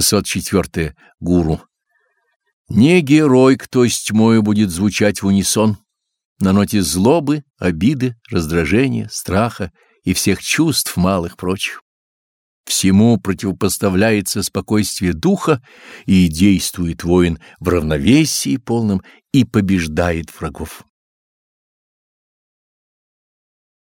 604. Гуру. Не герой, кто с тьмою будет звучать в унисон, на ноте злобы, обиды, раздражения, страха и всех чувств малых прочих. Всему противопоставляется спокойствие духа, и действует воин в равновесии полном и побеждает врагов.